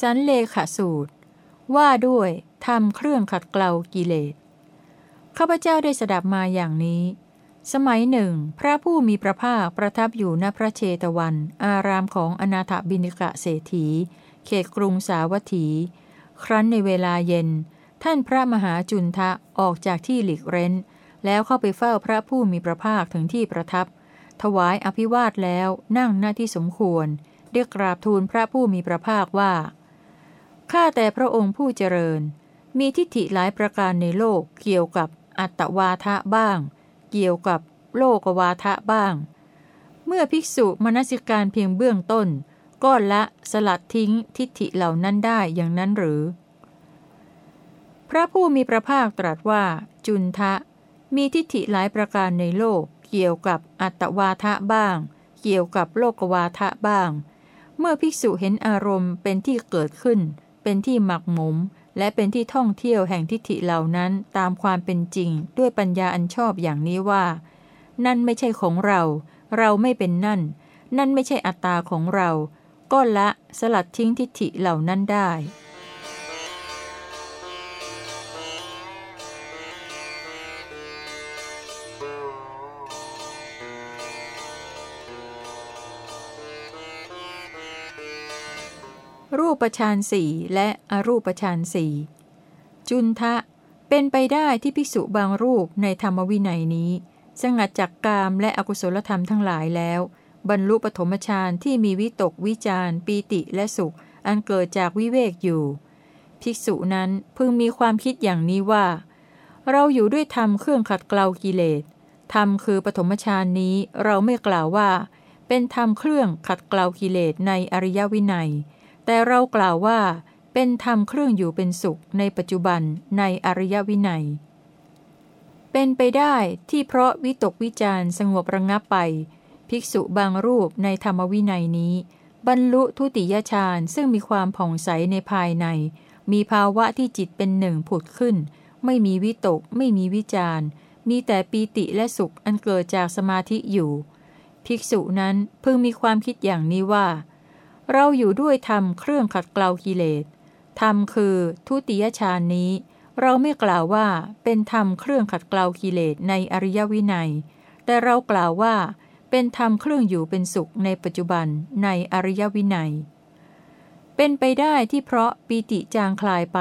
สันเลขสูตร ว่าด้วยทำเครื่องขัดเกลากิเลสข้าพเจ้าได้สดับมาอย่างนี้ สมัยหนึ่ง พระผู้มีพระภาคประทับอยู่ณพระเชตวัน อารามของอนาถบินิกะเศรษฐี เขตกรุงสาวัตถี ครั้นในเวลาเย็น ท่านพระมหาจุนทะออกจากที่หลีกเร้น แล้วเข้าไปเฝ้าพระผู้มีพระภาคถึงที่ประทับ ถวายอภิวาทแล้วนั่งหน้าที่สมควรเรียกกราบทูลพระผู้มีพระภาคว่า ข้าแต่พระองค์ผู้เจริญ มีทิฏฐิหลายประการในโลกเกี่ยวกับอัตวาทะบ้าง เกี่ยวกับโลกวาทะบ้าง เมื่อภิกษุมนสิการเพียงเบื้องต้น ก็ละสลัดทิ้งทิฏฐิเหล่านั้นได้อย่างนั้นหรือ พระผู้มีพระภาคตรัสว่า จุนทะ มีทิฏฐิหลายประการในโลก เกี่ยวกับอัตวาทะบ้าง เกี่ยวกับโลกวาทะบ้าง เมื่อภิกษุเห็นอารมณ์เป็นที่เกิดขึ้น เป็นที่หมักหมม และเป็นที่ท่องเที่ยวแห่งทิฏฐิเหล่านั้นตามความเป็นจริง ด้วยปัญญาอันชอบอย่างนี้ว่า นั่นไม่ใช่ของเรา เราไม่เป็นนั่น นั่นไม่ใช่อัตตาของเรา ก็ละสลัดทิ้งทิฏฐิเหล่านั้นได้ ปฌานสี่และอรูปฌานสี่จุนทะเป็นไปได้ที่ภิกษุบางรูปในธรรมวินัยนี้ สงัดจากกามและอกุศลธรรมทั้งหลายแล้ว บรรลุปฐมฌานที่มีวิตกวิจารปีติและสุข อันเกิดจากวิเวกอยู่ ภิกษุนั้นพึงมีความคิดอย่างนี้ว่า เราอยู่ด้วยธรรมเครื่องขัดเกลากิเลสธรรมคือปฐมฌานนี้เราไม่กล่าวว่า เป็นธรรมเครื่องขัดเกลากิเลสในอริยวินัย แต่เรากล่าวว่า เป็นธรรมเครื่องอยู่เป็นสุขในปัจจุบันในอริยวินัย เป็นไปได้ที่เพราะวิตกวิจารสงบระงับไป ภิกษุบางรูปในธรรมวินัยนี้ บรรลุทุติยฌานซึ่งมีความผ่องใสในภายใน มีภาวะที่จิตเป็นหนึ่งผุดขึ้น ไม่มีวิตก ไม่มีวิจารมีแต่ปีติและสุขอันเกิดจากสมาธิอยู่ ภิกษุนั้นพึงมีความคิดอย่างนี้ว่า เราอยู่ด้วยธรรมเครื่องขัดเกลากิเลสธรรมคือทุติยฌานนี้ เราไม่กล่าวว่าเป็นธรรมเครื่องขัดเกลากิเลสในอริยวินัย แต่เรากล่าวว่า เป็นธรรมเครื่องอยู่เป็นสุขในปัจจุบันในอริยวินัย เป็นไปได้ที่เพราะปีติจางคลายไป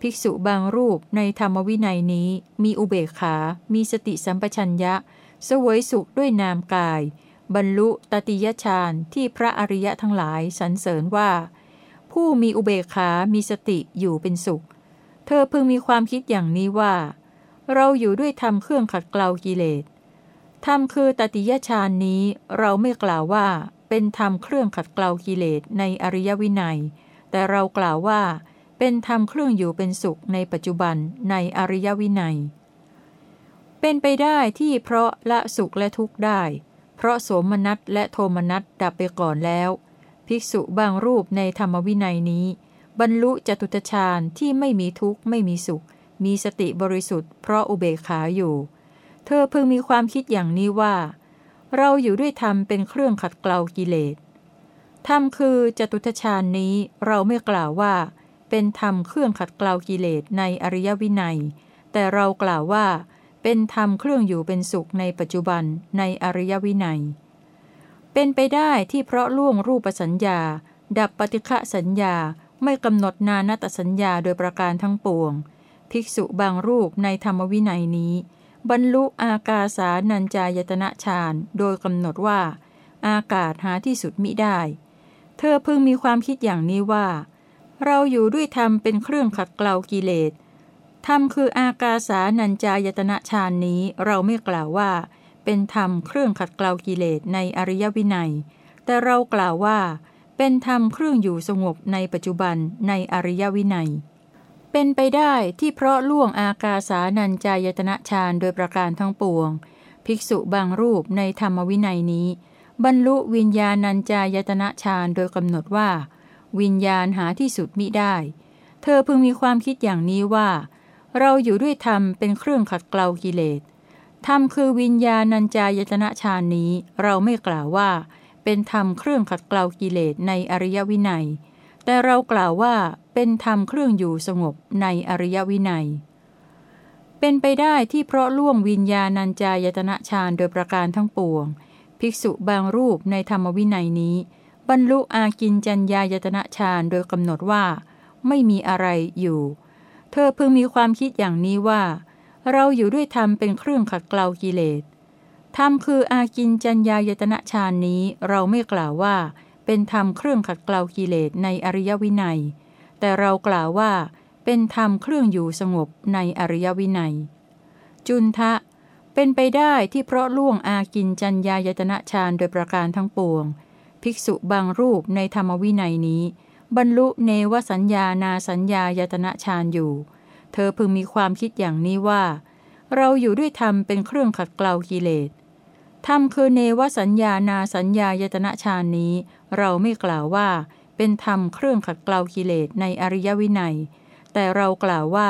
ภิกษุบางรูปในธรรมวินัยนี้ มีอุเบกขา มีสติสัมปชัญญะ สวยสุขด้วยนามกาย บรรลุตติยฌานที่พระอริยะทั้งหลายสรรเสริญว่า ผู้มีอุเบกขามีสติอยู่เป็นสุข เธอพึงมีความคิดอย่างนี้ว่า เราอยู่ด้วยธรรมเครื่องขัดเกลากิเลสธรรมคือตติยฌานนี้เราไม่กล่าวว่าเป็นธรรมเครื่องขัดเกลากิเลสในอริยวินัย แต่เรากล่าวว่า เป็นธรรมเครื่องอยู่เป็นสุขในปัจจุบันในอริยวินัย เป็นไปได้ที่เพราะละสุขและทุกข์ได้ เพราะโสมนัสและโทมนัสดับไปก่อนแล้ว ภิกษุบางรูปในธรรมวินัยนี้ บรรลุจตุตฌานที่ไม่มีทุกข์ไม่มีสุข มีสติบริสุทธิ์เพราะอุเบกขาอยู่ เธอพึงมีความคิดอย่างนี้ว่า เราอยู่ด้วยธรรมเป็นเครื่องขัดเกลากิเลสธรรมคือจตุตฌานนี้เราไม่กล่าวว่า เป็นธรรมเครื่องขัดเกลากิเลสในอริยวินัย แต่เรากล่าวว่า เป็นธรรมเครื่องอยู่เป็นสุขในปัจจุบันในอริยวินัย เป็นไปได้ที่เพราะล่วงรูปสัญญา ดับปฏิฆะสัญญาไม่กำหนดนานตสัญญาโดยประการทั้งปวง ภิกษุบางรูปในธรรมวินัยนี้ บรรลุอากาสานัญจายตนะฌานโดยกำหนดว่า อากาศหาที่สุดมิได้ เธอพึงมีความคิดอย่างนี้ว่า เราอยู่ด้วยธรรมเป็นเครื่องขัดเกลากิเลส ธรรมคืออากาสานัญจายตนะฌานนี้เราไม่กล่าวว่า เป็นธรรมเครื่องขัดเกลากิเลสในอริยวินัย แต่เรากล่าวว่า เป็นธรรมเครื่องอยู่สงบในปัจจุบันในอริยวินัย เป็นไปได้ที่เพราะล่วงอากาสานัญจายตนะฌานโดยประการทั้งปวง ภิกษุบางรูปในธรรมวินัยนี้ บรรลุวิญญาณัญจายตนะฌานโดยกำหนดว่า วิญญาณหาที่สุดมิได้ เธอพึงมีความคิดอย่างนี้ว่า เราอยู่ด้วยธรรมเป็นเครื่องขัดเกลากิเลสธรรมคือวิญญาณัญจายตนะฌานนี้ เราไม่กล่าวว่า เป็นธรรมเครื่องขัดเกลากิเลสในอริยวินัย แต่เรากล่าวว่าเป็นธรรมเครื่องอยู่สงบในอริยวินัย เป็นไปได้ที่เพราะล่วงวิญญาณัญจายตนะฌานโดยประการทั้งปวง ภิกษุบางรูปในธรรมวินัยนี้ บรรลุอากินจัญญายตนะฌานโดยกำหนดว่า ไม่มีอะไรอยู่ เธอพึงมีความคิดอย่างนี้ว่า เราอยู่ด้วยธรรมเป็นเครื่องขัดเกลากิเลสธรรมคืออากินจัญญายตนะฌานนี้เราไม่กล่าวว่า เป็นธรรมเครื่องขัดเกลากิเลสในอริยวินัย แต่เรากล่าวว่า เป็นธรรมเครื่องอยู่สงบในอริยวินัย จุนทะ เป็นไปได้ที่เพราะล่วงอากินจัญญายตนะฌานโดยประการทั้งปวง ภิกษุบางรูปในธรรมวินัยนี้ บรรลุเนวสัญญานาสัญญายตนะฌานอยู่ เธอพึงมีความคิดอย่างนี้ว่า เราอยู่ด้วยธรรมเป็นเครื่องขัดเกลากิเลสธรรมคือเนวสัญญานาสัญญายตนะฌานนี้ เราไม่กล่าวว่า เป็นธรรมเครื่องขัดเกลากิเลสในอริยวินัย แต่เรากล่าวว่า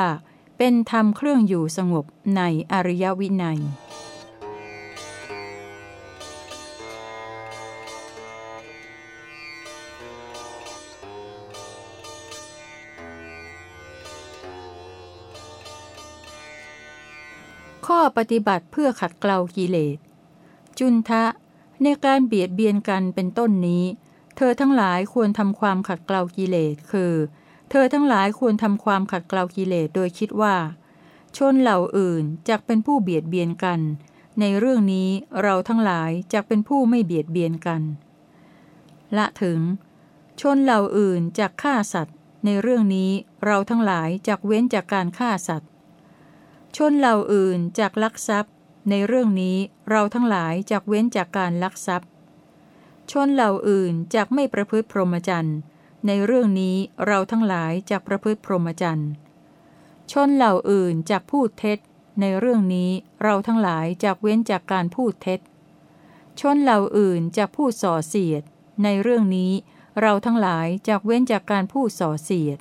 เป็นธรรมเครื่องอยู่สงบในอริยวินัย ข้อปฏิบัติเพื่อขัดเกลากิเลส จุนทะ ในการเบียดเบียนกันเป็นต้นนี้ เธอทั้งหลายควรทำความขัดเกลากิเลส คือ เธอทั้งหลายควรทำความขัดเกลากิเลสโดยคิดว่า ชนเหล่าอื่นจักเป็นผู้เบียดเบียนกัน ในเรื่องนี้เราทั้งหลายจักเป็นผู้ไม่เบียดเบียนกัน ละถึง ชนเหล่าอื่นจักฆ่าสัตว์ ในเรื่องนี้เราทั้งหลายจักเว้นจากการฆ่าสัตว์ ชนเหล่าอื่นจักลักทรัพย์ ในเรื่องนี้เราทั้งหลายจากเว้นจากการลักทรัพย์ ชนเหล่าอื่นจากไม่ประพฤติพรหมจรรย์ ในเรื่องนี้เราทั้งหลายจากประพฤติพรหมจรรย์ ชนเหล่าอื่นจากพูดเท็จ ในเรื่องนี้เราทั้งหลายจากเว้นจากการพูดเท็จ ชนเหล่าอื่นจากพูดส่อเสียด ในเรื่องนี้เราทั้งหลายจากเว้นจากการพูดส่อเสียด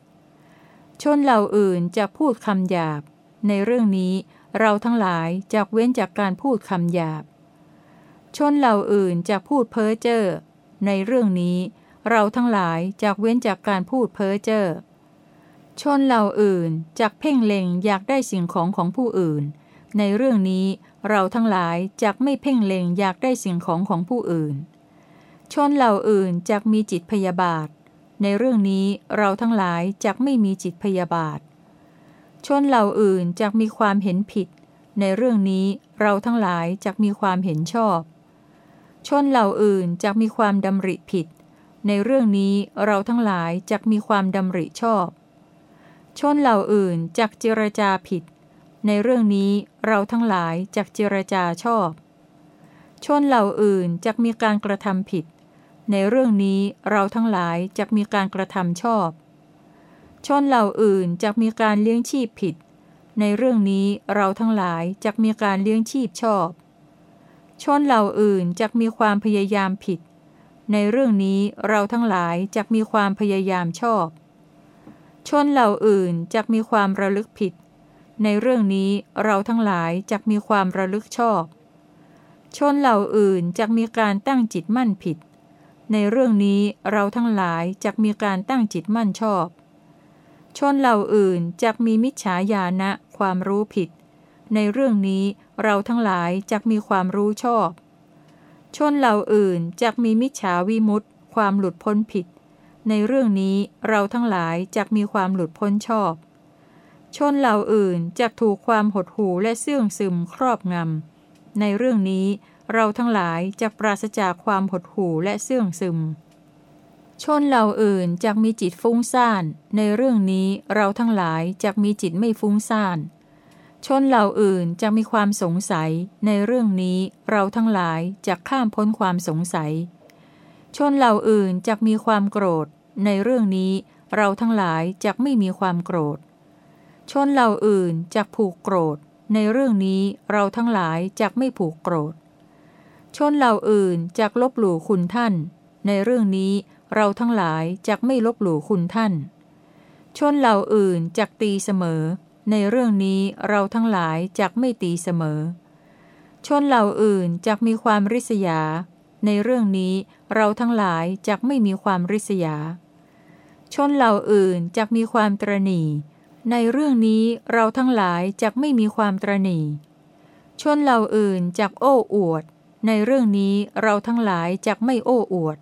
ชนเหล่าอื่นจากพูดคำหยาบ ในเรื่องนี้เราทั้งหลายจากเว้นจากการพูดคำหยาบ ชนเหล่าอื่นจากพูดเพ้อเจ้อในเรื่องนี้เราทั้งหลายจากเว้นจากการพูดเพ้อเจ้อชนเหล่าอื่นจากเพ่งเล็งอยากได้สิ่งของของผู้อื่น ในเรื่องนี้เราทั้งหลายจากไม่เพ่งเล็งอยากได้สิ่งของของผู้อื่น ชนเหล่าอื่นจากมีจิตพยาบาท ในเรื่องนี้เราทั้งหลายจากไม่มีจิตพยาบาท ชนเหล่าอื่นจะมีความเห็นผิด ในเรื่องนี้เราทั้งหลายจะมีความเห็นชอบ ชนเหล่าอื่นจะมีความดำริผิด ในเรื่องนี้เราทั้งหลายจะมีความดำริชอบ ชนเหล่าอื่นจักเจรจาผิด ในเรื่องนี้เราทั้งหลายจักเจรจาชอบ ชนเหล่าอื่นจักมีการกระทำผิด ในเรื่องนี้เราทั้งหลายจักมีการกระทำชอบ ชนเหล่าอื่นจะมีการเลี้ยงชีพผิด ในเรื่องนี้เราทั้งหลายจะมีการเลี้ยงชีพชอบ ชนเหล่าอื่นจะมีความพยายามผิด ในเรื่องนี้เราทั้งหลายจะมีความพยายามชอบ ชนเหล่าอื่นจะมีความระลึกผิด ในเรื่องนี้เราทั้งหลายจะมีความระลึกชอบ ชนเหล่าอื่นจะมีการตั้งจิตมั่นผิด ในเรื่องนี้เราทั้งหลายจะมีการตั้งจิตมั่นชอบ ชนเหล่าอื่นจักมีมิจฉาญาณะความรู้ผิด ในเรื่องนี้เราทั้งหลายจักมีความรู้ชอบ ชนเหล่าอื่นจักมีมิจฉาวิมุตต์ความหลุดพ้นผิด ในเรื่องนี้เราทั้งหลายจักมีความหลุดพ้นชอบ ชนเหล่าอื่นจักถูกความหดหู่และเสื่องซึมครอบงำในเรื่องนี้เราทั้งหลายจะปราศจากความหดหู่และเสื่องซึม ชนเหล่าอื่นจักมีจิตฟุ้งซ่าน ในเรื่องนี้เราทั้งหลายจักมีจิตไม่ฟุ้งซ่าน ชนเหล่าอื่นจะมีความสงสัย ในเรื่องนี้เราทั้งหลายจักข้ามพ้นความสงสัย ชนเหล่าอื่นจักมีความโกรธ ในเรื่องนี้เราทั้งหลายจักไม่มีความโกรธ ชนเหล่าอื่นจักผูกโกรธ ในเรื่องนี้เราทั้งหลายจักไม่ผูกโกรธ ชนเหล่าอื่นจักลบหลู่คุณท่าน ในเรื่องนี้ เราทั้งหลายจักไม่ลบหลู่คุณท่าน ชนเหล่าอื่นจักตีเสมอ ในเรื่องนี้เราทั้งหลายจักไม่ตีเสมอ ชนเหล่าอื่นจักมีความริษยา ในเรื่องนี้เราทั้งหลายจักไม่มีความริษยา ชนเหล่าอื่นจักมีความตรณีในเรื่องนี้เราทั้งหลายจักไม่มีความตรณีชนเหล่าอื่นจักโอ้อวด ในเรื่องนี้เราทั้งหลายจักไม่โอ้อวด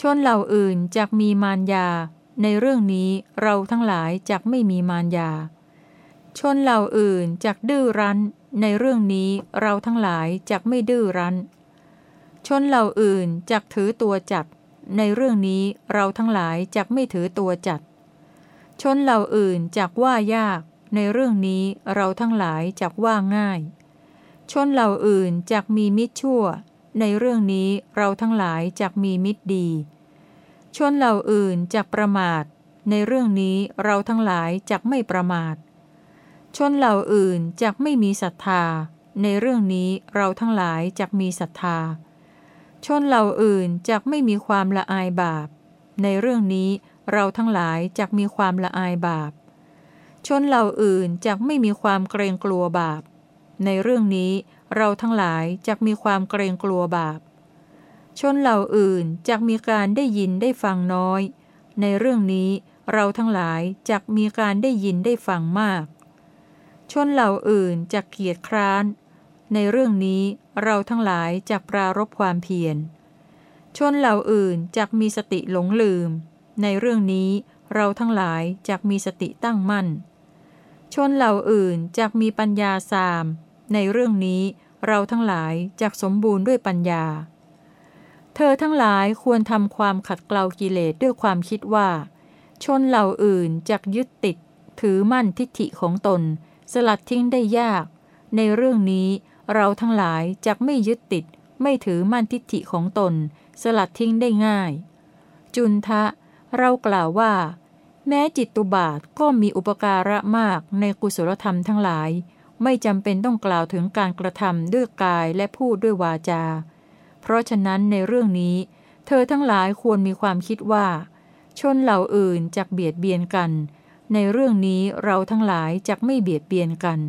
ชนเหล่าอื่นจักมีมารยา ในเรื่องนี้เราทั้งหลายจักไม่มีมารยา ชนเหล่าอื่นจักดื้อรั้น ในเรื่องนี้เราทั้งหลายจักไม่ดื้อรั้น ชนเหล่าอื่นจักถือตัวจัด ในเรื่องนี้เราทั้งหลายจักไม่ถือตัวจัด ชนเหล่าอื่นจักว่ายาก ในเรื่องนี้เราทั้งหลายจักว่าง่าย ชนเหล่าอื่นจักมีมิตรชั่ว ในเรื่องนี้เราทั้งหลายจักมีมิตรดี ชนเหล่าอื่นจักประมาท ในเรื่องนี้เราทั้งหลายจักไม่ประมาท ชนเหล่าอื่นจักไม่มีศรัทธา ในเรื่องนี้เราทั้งหลายจักมีศรัทธา ชนเหล่าอื่นจักไม่มีความละอายบาป ในเรื่องนี้เราทั้งหลายจักมีความละอายบาป ชนเหล่าอื่นจักไม่มีความเกรงกลัวบาป ในเรื่องนี้ เราทั้งหลายจะมีความเกรงกลัวบาป ชนเหล่าอื่นจะมีการได้ยินได้ฟังน้อย ในเรื่องนี้เราทั้งหลายจะมีการได้ยินได้ฟังมาก ชนเหล่าอื่นจะเกียดคร้าน ในเรื่องนี้เราทั้งหลายจะปรารบความเพียร ชนเหล่าอื่นจะมีสติหลงลืม ในเรื่องนี้เราทั้งหลายจะมีสติตั้งมั่น ชนเหล่าอื่นจะมีปัญญาสาม ในเรื่องนี้ เราทั้งหลายจักสมบูรณ์ด้วยปัญญา เธอทั้งหลายควรทำความขัดเกลากิเลสด้วยความคิดว่า ชนเหล่าอื่นจักยึดติด ถือมั่นทิฏฐิของตน สลัดทิ้งได้ยาก ในเรื่องนี้เราทั้งหลายจักไม่ยึดติด ไม่ถือมั่นทิฏฐิของตน สลัดทิ้งได้ง่าย จุนทะ เรากล่าวว่า แม้จิตตุบาทก็มีอุปการะมากในกุศลธรรมทั้งหลาย ไม่จำเป็นต้องกล่าวถึงการกระทำด้วยกายและพูดด้วยวาจา เพราะฉะนั้นในเรื่องนี้ เธอทั้งหลายควรมีความคิดว่า ชนเหล่าอื่นจะเบียดเบียนกัน ในเรื่องนี้เราทั้งหลายจะไม่เบียดเบียนกัน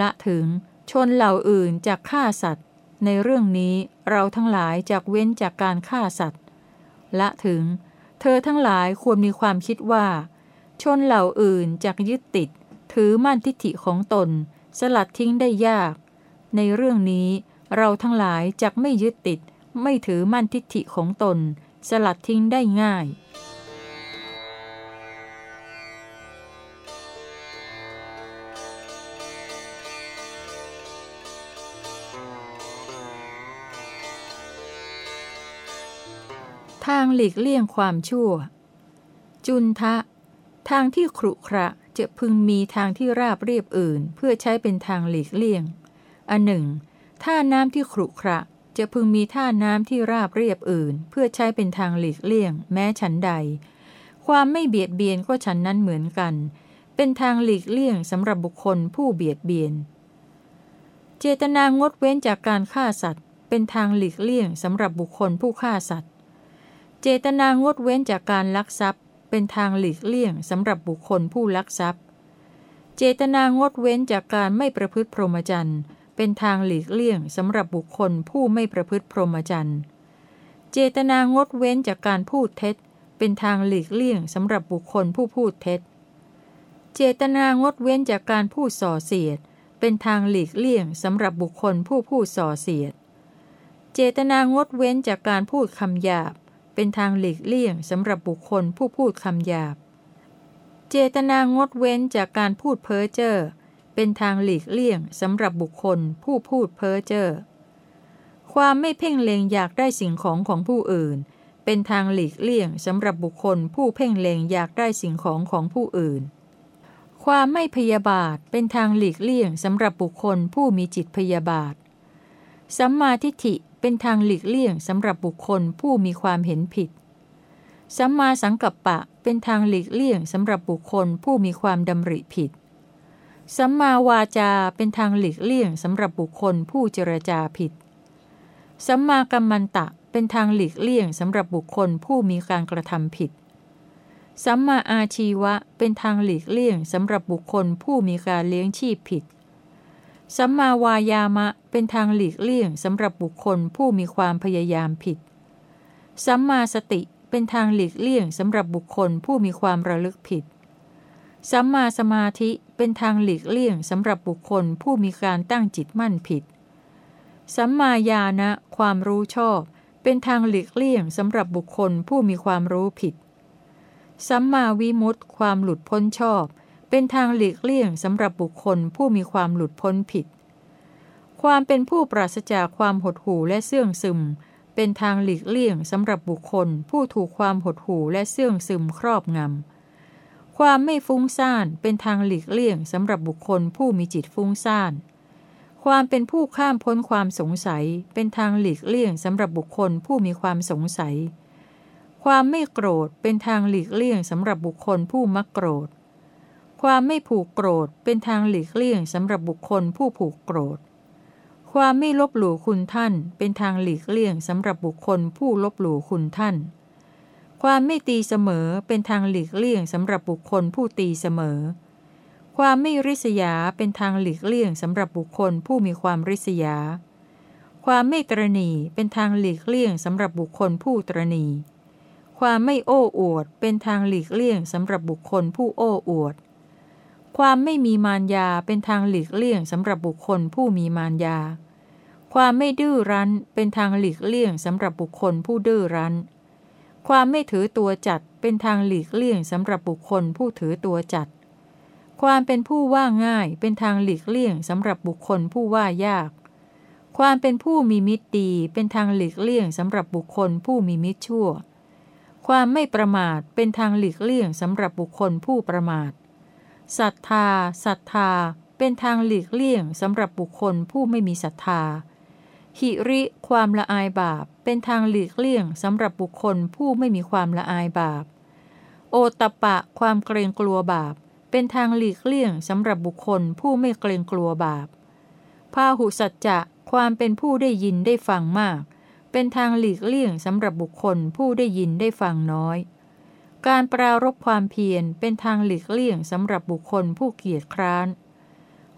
ละถึงชนเหล่าอื่นจะฆ่าสัตว์ ในเรื่องนี้เราทั้งหลายจะเว้นจากการฆ่าสัตว์ ละถึง เธอทั้งหลายควรมีความคิดว่า ชนเหล่าอื่นจะยึดติด ถือมั่นทิฏฐิของตน สลัดทิ้งได้ยาก ในเรื่องนี้เราทั้งหลายจักไม่ยึดติด ไม่ถือมั่นทิฏฐิของตน สลัดทิ้งได้ง่าย ทางหลีกเลี่ยงความชั่ว จุนทะ ทางที่ครุขระ จะพึงมีทางที่ราบเรียบอื่น เพื่อใช้เป็นทางหลีกเลี่ยง อันหนึ่งท่าน้ำที่ขรุขระจะพึงมีท่าน้ำที่ราบเรียบอื่น เพื่อใช้เป็นทางหลีกเลี่ยง แม้ฉันใด ความไม่เบียดเบียนก็ฉันนั้นเหมือนกัน เป็นทางหลีกเลี่ยงสำหรับบุคคลผู้เบียดเบียน เจตนางดเว้นจากการฆ่าสัตว์ เป็นทางหลีกเลี่ยงสำหรับบุคคลผู้ฆ่าสัตว์ เจตนางดเว้นจากการลักทรัพย์ เป็นทางหลีกเลี่ยงสำหรับบุคคลผู้ลักทรัพย์ เจตนางดเว้นจากการไม่ประพฤติพรหมจรรย์เป็นทางหลีกเลี่ยงสำหรับบุคคลผู้ไม่ประพฤติพรหมจรรย์ เจตนางดเว้นจากการพูดเท็จ เป็นทางหลีกเลี่ยงสำหรับบุคคลผู้พูดเท็จ เจตนางดเว้นจากการพูดส่อเสียด เป็นทางหลีกเลี่ยงสำหรับบุคคลผู้พูดส่อเสียด เจตนางดเว้นจากการพูดคำหยาบ เป็นทางหลีกเลี่ยงสำหรับบุคคลผู้พูดคำหยาบ เจตนางดเว้นจากการพูดเพ้อเจ้อเป็นทางหลีกเลี่ยงสำหรับบุคคลผู้พูดเพ้อเจ้อความไม่เพ่งเล็งอยากได้สิ่งของของผู้อื่น เป็นทางหลีกเลี่ยงสำหรับบุคคลผู้เพ่งเล็งอยากได้สิ่งของของผู้อื่น ความไม่พยาบาทเป็นทางหลีกเลี่ยงสำหรับบุคคลผู้มีจิตพยาบาทสัมมาทิฏฐิ เป็นทางหลีกเลี่ยงสำหรับบุคคลผู้มีความเห็นผิด สัมมาสังกัปปะเป็นทางหลีกเลี่ยงสำหรับบุคคลผู้มีความดำริผิด สัมมาวาจาเป็นทางหลีกเลี่ยงสำหรับบุคคลผู้เจรจาผิด สัมมากัมมันตะเป็นทางหลีกเลี่ยงสำหรับบุคคลผู้มีการกระทำผิด สัมมาอาชีวะเป็นทางหลีกเลี่ยงสำหรับบุคคลผู้มีการเลี้ยงชีพผิด สัมมาวายามะเป็นทางหลีกเลี่ยงสำหรับบุคคลผู้มีความพยายามผิด สัมมาสติเป็นทางหลีกเลี่ยงสำหรับบุคคลผู้มีความระลึกผิด สัมมาสมาธิเป็นทางหลีกเลี่ยงสำหรับบุคคลผู้มีการตั้งจิตมั่นผิด สัมมาญาณะความรู้ชอบ เป็นทางหลีกเลี่ยงสำหรับบุคคลผู้มีความรู้ผิด สัมมาวิมุตติความหลุดพ้นชอบ เป็นทางหลีกเลี่ยงสำหรับบุคคลผู้มีความหลุดพ้นผิด ความเป็นผู้ปราศจากความหดหู่และเสื่องซึม เป็นทางหลีกเลี่ยงสำหรับบุคคลผู้ถูกความหดหู่และเสื่องซึมครอบงำ ความไม่ฟุ้งซ่านเป็นทางหลีกเลี่ยงสำหรับบุคคลผู้มีจิตฟุ้งซ่าน ความเป็นผู้ข้ามพ้นความสงสัย เป็นทางหลีกเลี่ยงสำหรับบุคคลผู้มีความสงสัย ความไม่โกรธเป็นทางหลีกเลี่ยงสำหรับบุคคลผู้มักโกรธ ความไม่ผูกโกรธเป็นทางหลีกเลี่ยงสำหรับบุคคลผู้ผูกโกรธ ความไม่ลบหลู่คุณท่าน เป็นทางหลีกเลี่ยงสำหรับบุคคลผู้ลบหลู่คุณท่าน ความไม่ตีเสมอเป็นทางหลีกเลี่ยงสำหรับบุคคลผู้ตีเสมอ ความไม่ริษยาเป็นทางหลีกเลี่ยงสำหรับบุคคลผู้มีความริษยา ความไม่ตรณีเป็นทางหลีกเลี่ยงสำหรับบุคคลผู้ตรณี ความไม่โอ้อวด เป็นทางหลีกเลี่ยงสำหรับบุคคลผู้โอ้อวด ความไม่มีมารยาเป็นทางหลีกเลี่ยงสำหรับบุคคลผู้มีมารยา ความไม่ดื้อรั้นเป็นทางหลีกเลี่ยงสำหรับบุคคลผู้ดื้อรั้น ความไม่ถือตัวจัดเป็นทางหลีกเลี่ยงสำหรับบุคคลผู้ถือตัวจัด ความเป็นผู้ว่าง่ายเป็นทางหลีกเลี่ยงสำหรับบุคคลผู้ว่ายาก ความเป็นผู้มีมิตรดีเป็นทางหลีกเลี่ยงสำหรับบุคคลผู้มีมิตรชั่ว ความไม่ประมาทเป็นทางหลีกเลี่ยงสำหรับบุคคลผู้ประมาท ศรัทธาศรัทธา เป็นทางหลีกเลี่ยงสำหรับบุคคลผู้ไม่มีศรัทธา หิริ ความละอายบาป เป็นทางหลีกเลี่ยงสำหรับบุคคลผู้ไม่มีความละอายบาป โอตปะ ความเกรงกลัวบาป เป็นทางหลีกเลี่ยงสำหรับบุคคลผู้ไม่เกรงกลัวบาปพาหุสัจจะ ความเป็นผู้ได้ยินได้ฟังมาก เป็นทางหลีกเลี่ยงสำหรับบุคคลผู้ได้ยินได้ฟังน้อย การปรารบความเพียรเป็นทางหลีกเลี่ยงสำหรับบุคคลผู้เกียจคร้าน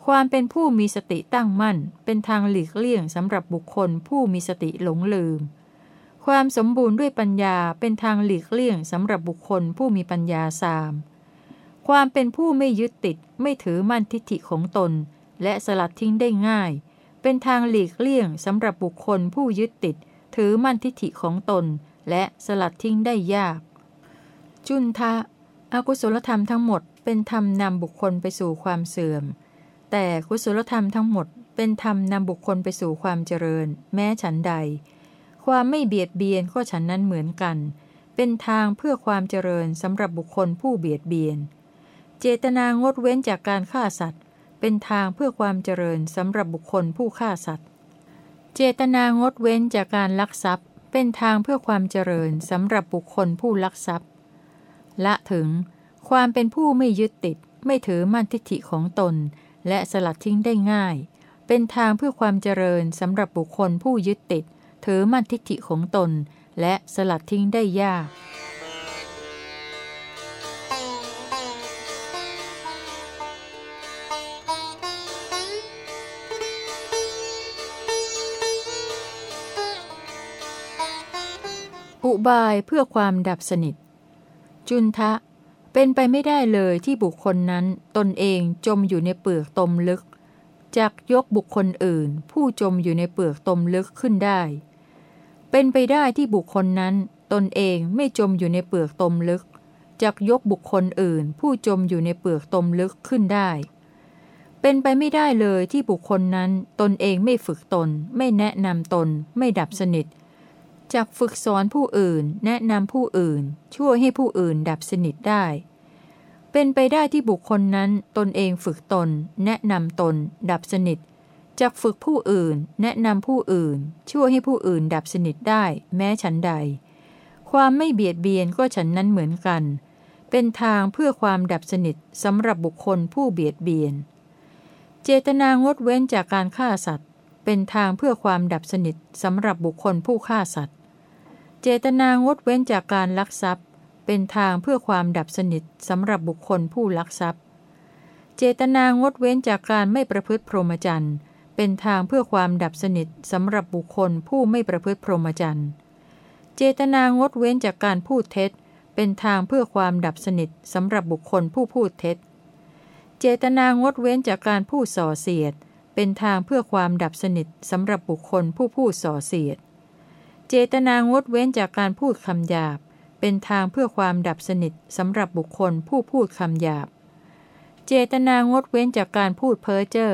ความเป็นผู้มีสติตั้งมั่น เป็นทางหลีกเลี่ยงสำหรับบุคคลผู้มีสติหลงลืม ความสมบูรณ์ด้วยปัญญาเป็นทางหลีกเลี่ยงสำหรับบุคคลผู้มีปัญญาสาม ความเป็นผู้ไม่ยึดติดไม่ถือมั่นทิฏฐิของตน และสลัดทิ้งได้ง่าย เป็นทางหลีกเลี่ยงสำหรับบุคคลผู้ยึดติด ถือมั่นทิฏฐิของตน และสลัดทิ้งได้ยาก จุนทะอากุศลธรรมทั้งหมดเป็นธรรมนำบุคคลไปสู่ความเสื่อม แต่กุศลธรรมทั้งหมดเป็นธรรมนำบุคคลไปสู่ความเจริญ แม้ฉันใด ความไม่เบียดเบียนก็ฉันนั้นเหมือนกัน เป็นทางเพื่อความเจริญสำหรับบุคคลผู้เบียดเบียน เจตนางดเว้นจากการฆ่าสัตว์ เป็นทางเพื่อความเจริญสำหรับบุคคลผู้ฆ่าสัตว์ เจตนางดเว้นจากการลักทรัพย์ เป็นทางเพื่อความเจริญสำหรับบุคคลผู้ลักทรัพย์ ละถึง ความเป็นผู้ไม่ยึดติด ไม่ถือมั่นทิฏฐิของตน และสลัดทิ้งได้ง่าย เป็นทางเพื่อความเจริญสำหรับบุคคลผู้ยึดติด ถือมั่นทิฏฐิของตน และสลัดทิ้งได้ยากอุบายเพื่อความดับสนิท จุนทะ เป็นไปไม่ได้เลยที่บุคคลนั้นตนเองจมอยู่ในเปลือกตมลึกจากยกบุคคลอื่น ผู้จมอยู่ในเปลือกตมลึกขึ้นได้ เป็นไปได้ที่บุคคลนั้นตนเองไม่จมอยู่ในเปลือกตมลึกจากยกบุคคลอื่น ผู้จมอยู่ในเปลือกตมลึกขึ้นได้ เป็นไปไม่ได้เลยที่บุคคลนั้นตนเองไม่ฝึกตน ไม่แนะนำตน ไม่ดับสนิท จากฝึกสอนผู้อื่น แนะนำผู้อื่น ช่วยให้ผู้อื่นดับสนิทได้ เป็นไปได้ที่บุคคลนั้นตนเองฝึกตน แนะนำตน ดับสนิทจากฝึกผู้อื่น แนะนำผู้อื่น ช่วยให้ผู้อื่นดับสนิทได้ แม้ฉันใด ความไม่เบียดเบียนก็ฉันนั้นเหมือนกัน เป็นทางเพื่อความดับสนิทสำหรับบุคคลผู้เบียดเบียน เจตนางดเว้นจากการฆ่าสัตว์ เป็นทางเพื่อความดับสนิทสำหรับบุคคลผู้ฆ่าสัตว์ เจตนางดเว้นจากการลักทรัพย์ เป็นทางเพื่อความดับสนิทสำหรับบุคคลผู้ลักทรัพย์ เจตนางดเว้นจากการไม่ประพฤติพรหมจรรย์เป็นทางเพื่อความดับสนิทสำหรับบุคคลผู้ไม่ประพฤติพรหมจรรย์เเจตนางดเว้นจากการพูดเท็จ เป็นทางเพื่อความดับสนิทสำหรับบุคคลผู้พูดเท็จ เจตนางดเว้นจากการพูดส่อเสียด เป็นทางเพื่อความดับสนิทสำหรับบุคคลผู้พูดส่อเสียด เจตนางดเว้นจากการพูดคำหยาบ เป็นทางเพื่อความดับสนิทสำหรับบุคคลผู้พูดคำหยาบ เจตนางดเว้นจากการพูดเพ้อเจ้อ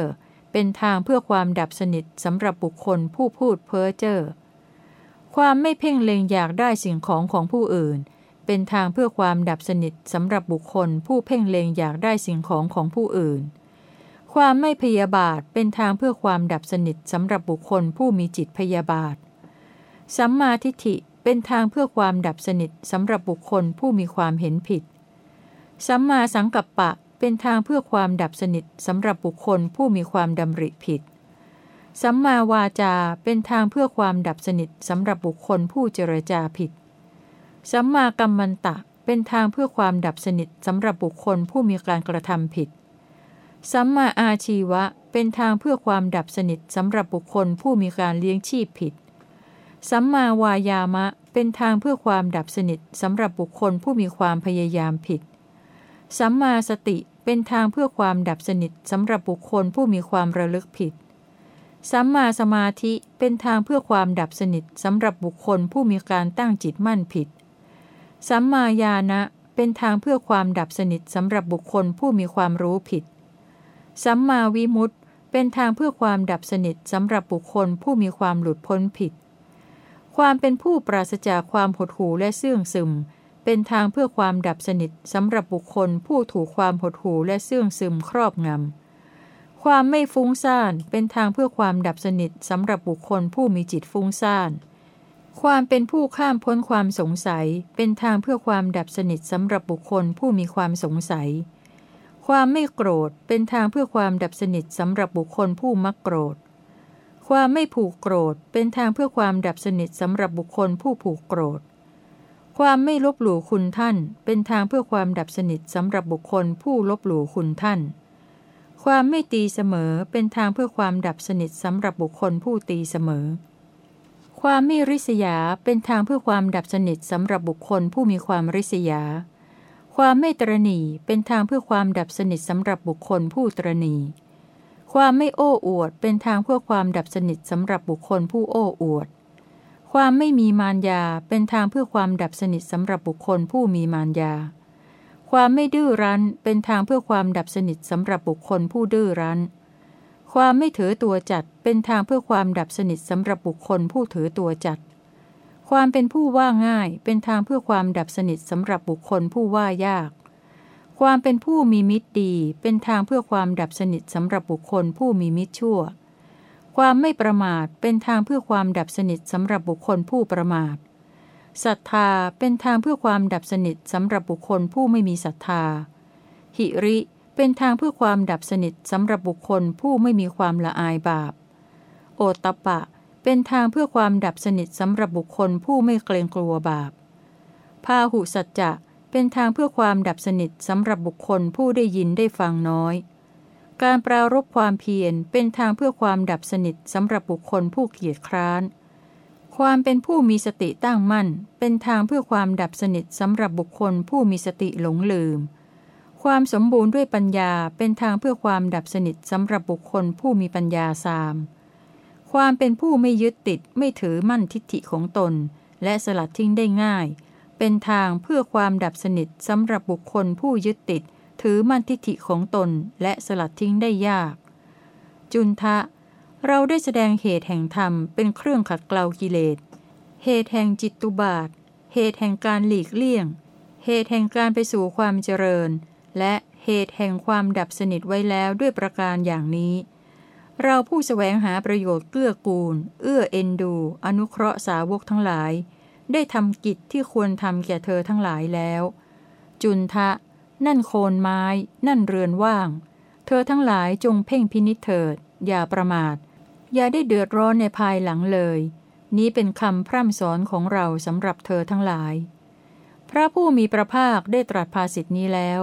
เป็นทางเพื่อความดับสนิทสำหรับบุคคลผู้พูดเพ้อเจ้อความไม่เพ่งเล็งอยากได้สิ่งของของผู้อื่น เป็นทางเพื่อความดับสนิทสำหรับบุคคลผู้เพ่งเล็งอยากได้สิ่งของของผู้อื่น ความไม่พยาบาทเป็นทางเพื่อความดับสนิทสำหรับบุคคลผู้มีจิตพยาบาท สัมมาทิฏฐิเป็นทางเพื่อความดับสนิทสำหรับบุคคลผู้มีความเห็นผิด สัมมาสังกัปปะเป็นทางเพื่อความดับสนิทสำหรับบุคคลผู้มีความดำริผิด สัมมาวาจาเป็นทางเพื่อความดับสนิทสำหรับบุคคลผู้เจรจาผิด สัมมากัมมันตะเป็นทางเพื่อความดับสนิทสำหรับบุคคลผู้มีการกระทำผิด สัมมาอาชีวะเป็นทางเพื่อความดับสนิทสำหรับบุคคลผู้มีการเลี้ยงชีพผิด สัมมาวายามะเป็นทางเพื่อความดับสนิทสำหรับบุคคลผู้มีความพยายามผิด สัมมาสติเป็นทางเพื่อความดับสนิทสำหรับบุคคลผู้มีความระลึกผิด สัมมาสมาธิเป็นทางเพื่อความดับสนิทสำหรับบุคคลผู้มีการตั้งจิตมั่นผิด สัมมาญาณะเป็นทางเพื่อความดับสนิทสำหรับบุคคลผู้มีความรู้ผิด สัมมาวิมุตตเป็นทางเพื่อความดับสนิทสำหรับบุคคลผู้มีความหลุดพ้นผิด ความเป็นผู้ปราศจากความหดหู่และเสื่องซึม เป็นทางเพื่อความดับสนิทสำหรับบุคคลผู้ถูกความหดหู่และเสื่องซึมครอบงำ ความไม่ฟุ้งซ่านเป็นทางเพื่อความดับสนิทสำหรับบุคคลผู้มีจิตฟุ้งซ่าน ความเป็นผู้ข้ามพ้นความสงสัย เป็นทางเพื่อความดับสนิทสำหรับบุคคลผู้มีความสงสัย ความไม่โกรธเป็นทางเพื่อความดับสนิทสำหรับบุคคลผู้มักโกรธ ความไม่ผูกโกรธเป็นทางเพื่อความดับสนิทสำหรับบุคคลผู้ผูกโกรธ ความไม่ลบหลู่คุณท่าน เป็นทางเพื่อความดับสนิทสำหรับบุคคลผู้ลบหลู่คุณท่าน ความไม่ตีเสมอเป็นทางเพื่อความดับสนิทสำหรับบุคคลผู้ตีเสมอ ความไม่ริษยาเป็นทางเพื่อความดับสนิทสำหรับบุคคลผู้มีความริษยา ความไม่ตรณีเป็นทางเพื่อความดับสนิทสำหรับบุคคลผู้ตรณี ความไม่โอ้อวดเป็นทางเพื่อความดับสนิทสำหรับบุคคลผู้โอ้อวด ความไม่มีมารยาเป็นทางเพื่อความดับสนิทสำหรับบุคคลผู้มีมารยา ความไม่ดื้อรั้นเป็นทางเพื่อความดับสนิทสำหรับบุคคลผู้ดื้อรั้น ความไม่ถือตัวจัดเป็นทางเพื่อความดับสนิทสำหรับบุคคลผู้ถือตัวจัด ความเป็นผู้ว่าง่ายเป็นทางเพื่อความดับสนิทสำหรับบุคคลผู้ว่ายาก ความเป็นผู้มีมิตรดีเป็นทางเพื่อความดับสนิทสำหรับบุคคลผู้มีมิตรชั่ว ความไม่ประมาทเป็นทางเพื่อความดับสนิทสำหรับบุคคลผู้ประมาทศรัทธาเป็นทางเพื่อความดับสนิทสำหรับบุคคลผู้ไม่มีศรัทธา หิริเป็นทางเพื่อความดับสนิทสำหรับบุคคลผู้ไม่มีความละอายบาป โอตปะ เป็นทางเพื่อความดับสนิทสำหรับบุคคลผู้ไม่เกรงกลัวบาป พาหุสัจจะเเป็นทางเพื่อความดับสนิทสำหรับบุคคลผู้ได้ยินได้ฟังน้อย การปรารบความเพียรเป็นทางเพื่อความดับสนิทสำหรับบุคคลผู้เกียจคร้าน ความเป็นผู้มีสติตั้งมั่น เป็นทางเพื่อความดับสนิทสำหรับบุคคลผู้มีสติหลงลืม ความสมบูรณ์ด้วยปัญญาเป็นทางเพื่อความดับสนิทสำหรับบุคคลผู้มีปัญญาสาม ความเป็นผู้ไม่ยึดติดไม่ถือมั่นทิฏฐิของตน และสลัดทิ้งได้ง่าย เป็นทางเพื่อความดับสนิทสำหรับบุคคลผู้ยึดติด ถือมั่นทิฐิของตนและสลัดทิ้งได้ยาก จุนทะ เราได้แสดงเหตุแห่งธรรมเป็นเครื่องขัดเกลากิเลส เหตุแห่งจิตตุบาท เหตุแห่งการหลีกเลี่ยง เหตุแห่งการไปสู่ความเจริญ และเหตุแห่งความดับสนิทไว้แล้วด้วยประการอย่างนี้ เราผู้สแสวงหาประโยชน์เกื้อกูล เอื้อเอ็นดู อนุเคราะห์สาวกทั้งหลาย ได้ทำกิจที่ควรทำแก่เธอทั้งหลายแล้ว จุนทะ นั่นโคนไม้ นั่นเรือนว่าง เธอทั้งหลายจงเพ่งพินิษเถิด อย่าประมาท อย่าได้เดือดร้อนในภายหลังเลย นี้เป็นคำพร่ำสอนของเราสำหรับเธอทั้งหลาย พระผู้มีพระภาคได้ตรัสภาสิทธินี้แล้ว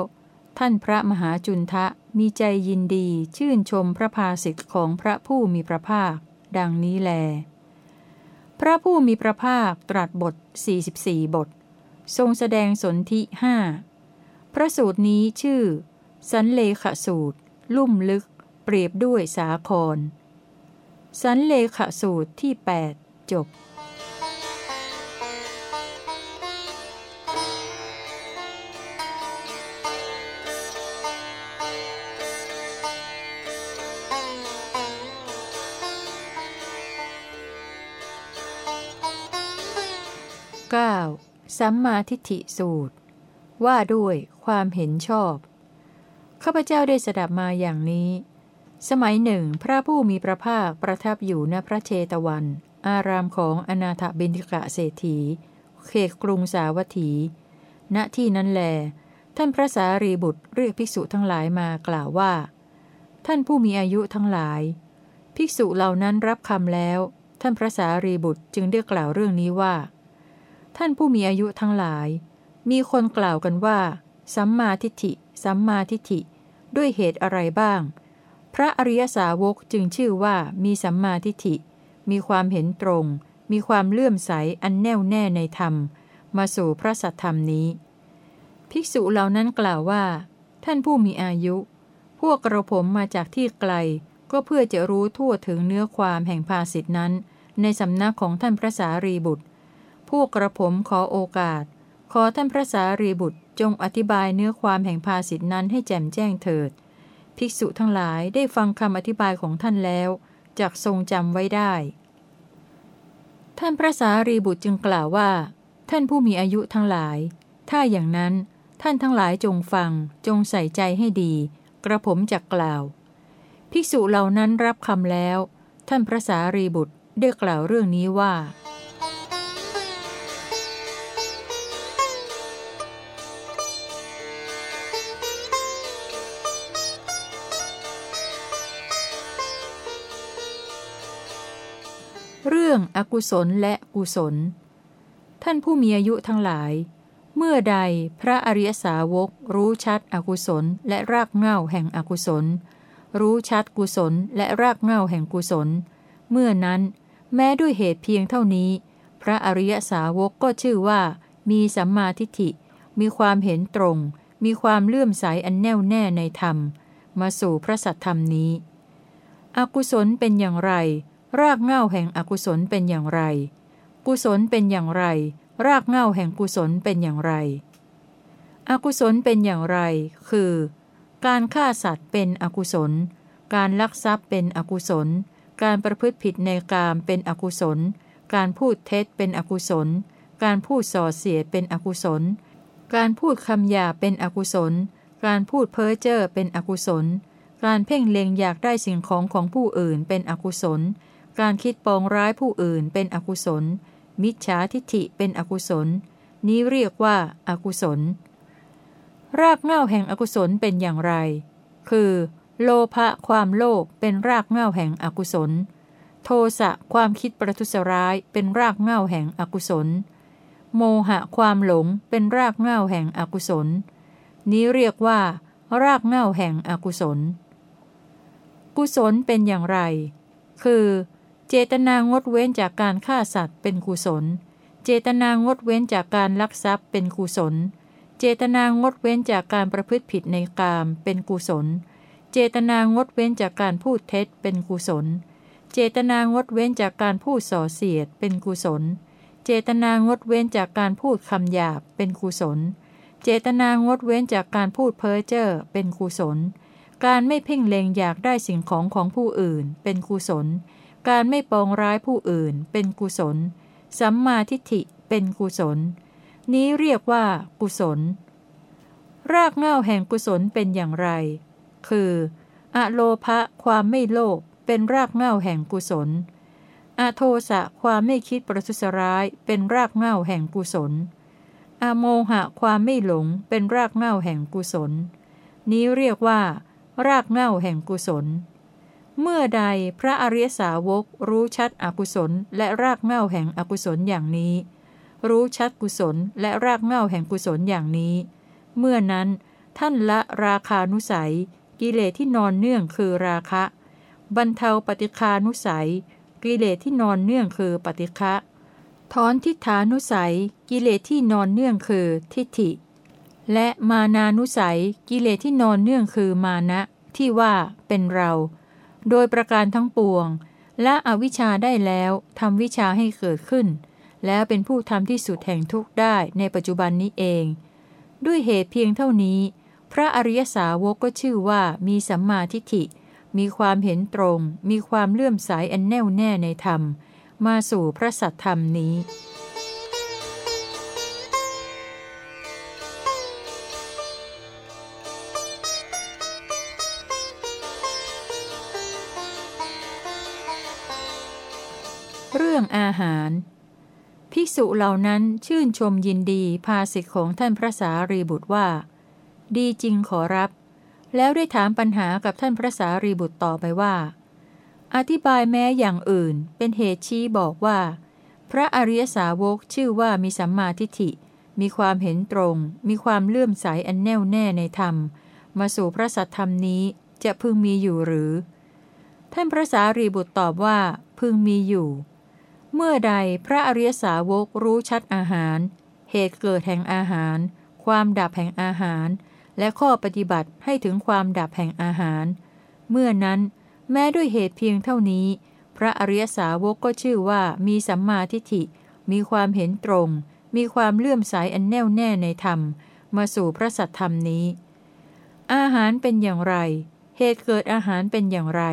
ท่านพระมหาจุนทะมีใจยินดีชื่นชมพระภาสิทธิของพระผู้มีพระภาค ดังนี้แล พระผู้มีพระภาคตรัสบท 44 บท ทรงแสดงสนธิห้าพระสูตรนี้ชื่อ สันเลขสูตร ลุ่มลึก เปรียบด้วยสาคร สันเลขสูตรที่ 8 จบ สัมมาทิฏฐิสูตร ว่าด้วยความเห็นชอบ ข้าพเจ้าได้สดับมาอย่างนี้ สมัยหนึ่งพระผู้มีพระภาคประทับอยู่ณพระเชตวัน อารามของอนาถบินทิกะเศรษฐี เขตกรุงสาวัตถี ณที่นั้นแล ท่านพระสารีบุตรเรียกภิกษุทั้งหลายมากล่าวว่า ท่านผู้มีอายุทั้งหลาย ภิกษุเหล่านั้นรับคำแล้ว ท่านพระสารีบุตรจึงได้กล่าวเรื่องนี้ว่า ท่านผู้มีอายุทั้งหลาย มีคนกล่าวกันว่า สัมมาทิฏฐิ สัมมาทิฏฐิ ด้วยเหตุอะไรบ้าง พระอริยสาวกจึงชื่อว่ามีสัมมาทิฏฐิ มีความเห็นตรง มีความเลื่อมใสอันแน่วแน่ในธรรม มาสู่พระสัทธรรมนี้ ภิกษุเหล่านั้นกล่าวว่า ท่านผู้มีอายุ พวกกระผมมาจากที่ไกล ก็เพื่อจะรู้ทั่วถึงเนื้อความแห่งภาสิทธนั้น ในสำนักของท่านพระสารีบุตร พวกกระผมขอโอกาส ขอท่านพระสารีบุตรจงอธิบายเนื้อความแห่งภาสิทธินั้นให้แจ่มแจ้งเถิด ภิกษุทั้งหลายได้ฟังคำอธิบายของท่านแล้วจักทรงจำไว้ได้ ท่านพระสารีบุตรจึงกล่าวว่า ท่านผู้มีอายุทั้งหลาย ถ้าอย่างนั้นท่านทั้งหลายจงฟัง จงใส่ใจให้ดี กระผมจักกล่าว ภิกษุเหล่านั้นรับคำแล้ว ท่านพระสารีบุตรได้กล่าวเรื่องนี้ว่า เรื่องอกุศลและกุศล ท่านผู้มีอายุทั้งหลาย เมื่อใดพระอริยสาวกรู้ชัดอกุศลและรากเหง้าแห่งอกุศล รู้ชัดกุศลและรากเหง้าแห่งกุศล เมื่อนั้น แม้ด้วยเหตุเพียงเท่านี้ พระอริยสาวกก็ชื่อว่า มีสัมมาทิฏฐิ มีความเห็นตรง มีความเลื่อมใสอันแน่วแน่ในธรรม มาสู่พระสัทธรรมนี้ อกุศลเป็นอย่างไร รากเง่าแห่งอกุศลเป็นอย่างไร กุศลเป็นอย่างไร รากเง่าแห่งกุศลเป็นอย่างไร อกุศลเป็นอย่างไร คือ การฆ่าสัตว์เป็นอกุศล การลักทรัพย์เป็นอกุศล การประพฤติผิดในกามเป็นอกุศล การพูดเท็จเป็นอกุศล การพูดส่อเสียดเป็นอกุศล การพูดคำหยาเป็นอกุศล การพูดเพ้อเจ้อเป็นอกุศล การเพ่งเล็งอยากได้สิ่งของของผู้อื่นเป็นอกุศล การคิดปองร้ายผู้อื่นเป็นอกุศล มิจฉาทิฐิเป็นอกุศล นี้เรียกว่าอากุศล รากเง้าแห่งอกุศลเป็นอย่างไร คือ โลภะความโลภเป็นรากเง้าแห่งอกุศล โทสะความคิดประทุษร้ายเป็นรากเง้าแห่งอกุศล โมหะความหลงเป็นรากเง้าแห่งอกุศล นี้เรียกว่า รากเง้าแห่งอกุศล กุศลเป็นอย่างไร คือ เจตนางดเว้นจากการฆ่าสัตว์เป็นกุศล เจตนางดเว้นจากการลักทรัพย์เป็นกุศล เจตนางดเว้นจากการประพฤติผิดในกามเป็นกุศล เจตนางดเว้นจากการพูดเท็จเป็นกุศล เจตนางดเว้นจากการพูดส่อเสียดเป็นกุศล เจตนางดเว้นจากการพูดคำหยาบเป็นกุศล เจตนางดเว้นจากการพูดเพ้อเจ้อเป็นกุศล การไม่เพ่งเล็งอยากได้สิ่งของของผู้อื่นเป็นกุศล การไม่ปองร้ายผู้อื่น เป็นกุศล สัมมาทิฏฐิเป็นกุศล นี้เรียกว่ากุศล รากเง้าแห่งกุศลเป็นอย่างไร คืออโลภะความไม่โลภเป็นรากเง้าแห่งกุศล อโทสะความไม่คิดประทุษร้ายเป็นรากเง้าแห่งกุศล อโมหะความไม่หลงเป็นรากเง้าแห่งกุศล นี้เรียกว่า รากเง้าแห่งกุศล เมื่อใดพระอริยสาวกรู้ชัดอกุศลและรากเหง้าแห่งอกุศลอย่างนี้ รู้ชัดกุศลและรากเหง้าแห่งกุศลอย่างนี้ เมื่อนั้นท่านละราคานุสัย กิเลสที่นอนเนื่องคือราคะ บรรเทาปฏิคานุสัย กิเลสที่นอนเนื่องคือปฏิฆะถอนทิฏฐานุสัย กิเลสที่นอนเนื่องคือทิฏฐิ และมานานุสัย กิเลสที่นอนเนื่องคือมานะ ที่ว่าเป็นเรา โดยประการทั้งปวง และอวิชชาได้แล้วทำวิชาให้เกิดขึ้น แล้วเป็นผู้ทำที่สุดแห่งทุกข์ได้ในปัจจุบันนี้เอง ด้วยเหตุเพียงเท่านี้ พระอริยสาวกก็ชื่อว่ามีสัมมาทิฏฐิ มีความเห็นตรง มีความเลื่อมใสอันแน่วแน่ในธรรม มาสู่พระสัทธรรมนี้ เรื่องอาหาร ภิกษุเหล่านั้นชื่นชมยินดีภาสิทธิของท่านพระสารีบุตรว่า ดีจริงขอรับ แล้วได้ถามปัญหากับท่านพระสารีบุตรต่อไปว่า อธิบายแม้อย่างอื่นเป็นเหตุชี้บอกว่า พระอริยสาวกชื่อว่ามีสัมมาทิฏฐิ มีความเห็นตรง มีความเลื่อมใสอันแน่วแน่ในธรรม มาสู่พระสัทธรรมนี้จะพึงมีอยู่หรือ ท่านพระสารีบุตรตอบว่าพึงมีอยู่ เมื่อใดพระอริยสาวกรู้ชัดอาหาร เหตุเกิดแห่งอาหาร ความดับแห่งอาหาร และข้อปฏิบัติให้ถึงความดับแห่งอาหาร เมื่อนั้น แม้ด้วยเหตุเพียงเท่านี้ พระอริยสาวกก็ชื่อว่ามีสัมมาทิฏฐิ มีความเห็นตรง มีความเลื่อมใสอันแน่วแน่ในธรรม มาสู่พระสัทธรรมนี้ อาหารเป็นอย่างไร เหตุเกิดอาหารเป็นอย่างไร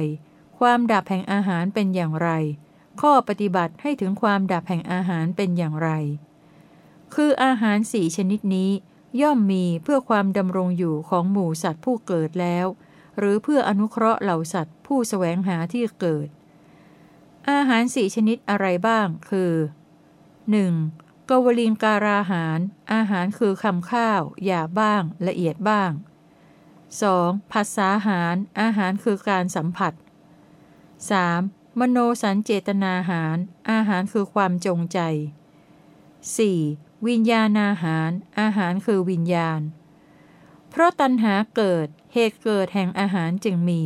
ความดับแห่งอาหารเป็นอย่างไร ข้อปฏิบัติให้ถึงความดับแห่งอาหารเป็นอย่างไร คืออาหารสี่ชนิดนี้ ย่อมมีเพื่อความดำรงอยู่ของหมู่สัตว์ผู้เกิดแล้ว หรือเพื่ออนุเคราะห์เหล่าสัตว์ผู้สแสวงหาที่เกิด อาหารสี่ชนิดอะไรบ้าง คือ 1. กวลิงการาหาร อาหารคือคำข้าว หยาบบ้าง ละเอียดบ้าง 2. ผัสสาหาร อาหารคือการสัมผัส 3. มโนสัญเจตนาหาร อาหารคือความจงใจ 4. วิญญาณอาหาร อาหารคือวิญญาณ เพราะตัณหาเกิด เหตุเกิดแห่งอาหารจึงมี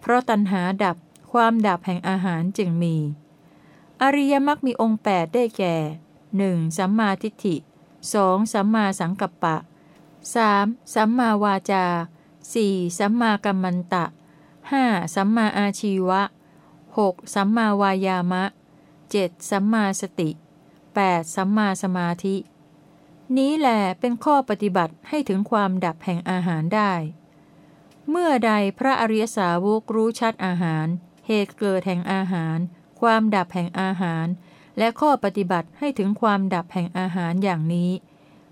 เพราะตัณหาดับ ความดับแห่งอาหารจึงมี อริยมรรคมีองค์ 8 ได้แก่ 1. สัมมาทิฏฐิ 2. สัมมาสังกัปปะ 3. สัมมาวาจา 4. สัมมากัมมันตะ 5. สัมมาอาชีวะ 6. สัมมาวายามะ 7. สัมมาสติ 8. สัมมาสมาธิ นี้แหลเป็นข้อปฏิบัติให้ถึงความดับแห่งอาหารได้ เมื่อใดพระอริยสาวกรู้ชัดอาหาร เหตุเกิดแห่งอาหาร ความดับแห่งอาหาร และข้อปฏิบัติให้ถึงความดับแห่งอาหารอย่างนี้